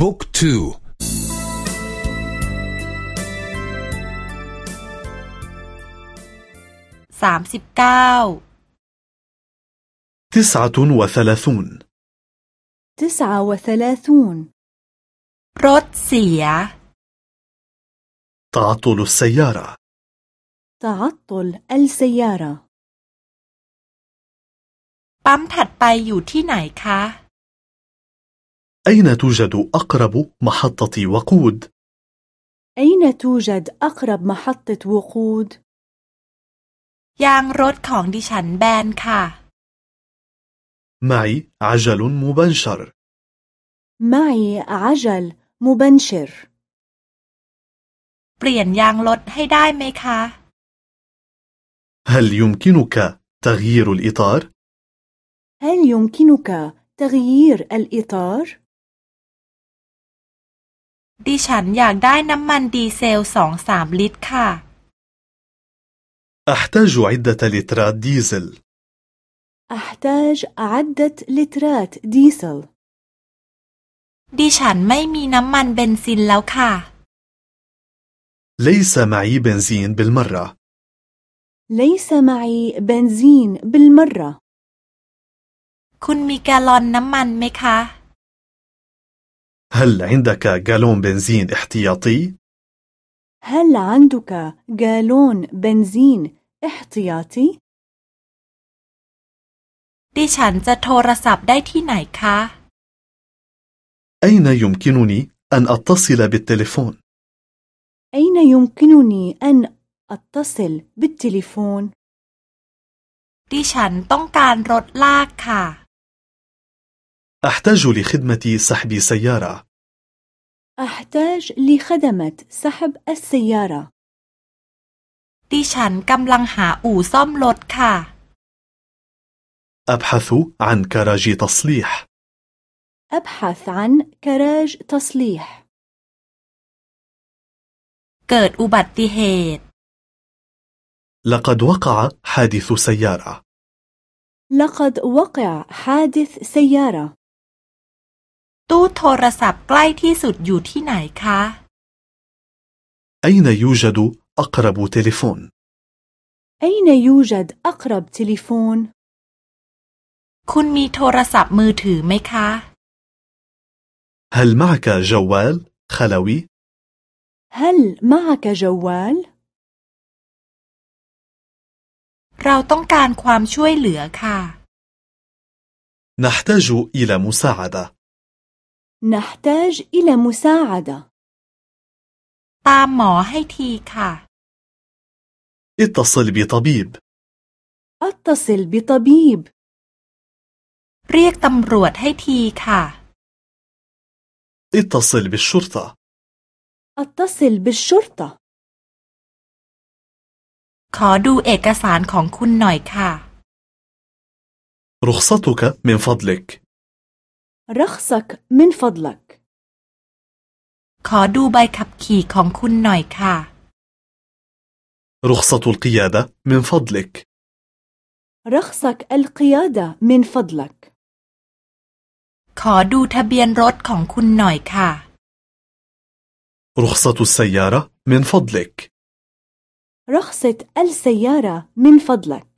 บุ๊กทูสามสิบเก้า تسعة وثلاثون تسعة وثلاثون รถเสีย تعطل السيارة تعطل السيارة ปั๊มถัดไปอยู่ที่ไหนคะ أين توجد أقرب محطة وقود؟ أين توجد أقرب محطة وقود؟ ยางรถของดิฉันแบนค่ะ معي عجل مبنشر معي عجل مبنشر เปลี่ยนยางรถให้ได้ไหมคะ هل يمكنك تغيير الإطار؟ هل يمكنك تغيير الإطار؟ ดิฉันอยากได้น้ำมันดีเซลสองสามลิตรค่ะ أحتاج عدة لترات ديزل أحتاج عدة لترات ديزل ดิฉันไม่มีน้ำมันเบนซินแล้วค่ะ ليس معي بنزين بالمرة ليس معي بنزين بالمرة คุณมีแกลลอนน้ำมันไหมคะ هل عندك جالون بنزين احتياطي؟ هل عندك جالون بنزين احتياطي؟ ดิฉันจะโทรศัพท์ได้ที่ไหนคะ أين يمكنني أن أتصل بالتليفون؟ أين يمكنني أن أتصل بالتليفون؟ ดิฉันต้องการรถลากค่ะ أحتاج لخدمة سحب سيارة أحتاج لخدمة سحب السيارة ดิฉันกำลังหาอู่ซ่อมรถค่ะ أبحث عن كراج تصليح أبحث عن كراج تصليح เกิดอุบัติเหตุ لقد وقع حادث سيارة لقد وقع حادث سيارة ตู้โทรศัพท์ใกล้ที่สุดอยู่ที่ไหนคะ أين يوجد أقرب تليفون؟ أين يوجد أقرب تليفون؟ คุณมีโทรศัพท์มือถือไหมคะ هل معك جوال خلوي؟ هل معك جوال؟ เราต้องการความช่วยเหลือค่ะ نحتاج إلى مساعدة نحتاج إلى مساعدة ตามหมอให้ทีค่ะ اتصل بطبيب اتصل بطبيب เรียกตำรวจให้ทีค่ะ اتصل بالشرطة اتصل بالشرطة ขอดูเอกสารของคุณหน่อยค่ะ رخصتك من فضلك رخصك من فضلك ขอดูใบขับขี่ของคุณหน่อยค่ะ رخصة القيادة من فضلك رخصك القيادة من فضلك ขอดูทะเบียนรถของคุณหน่อยค่ะ رخصة السيارة من فضلك رخصة السيارة من فضلك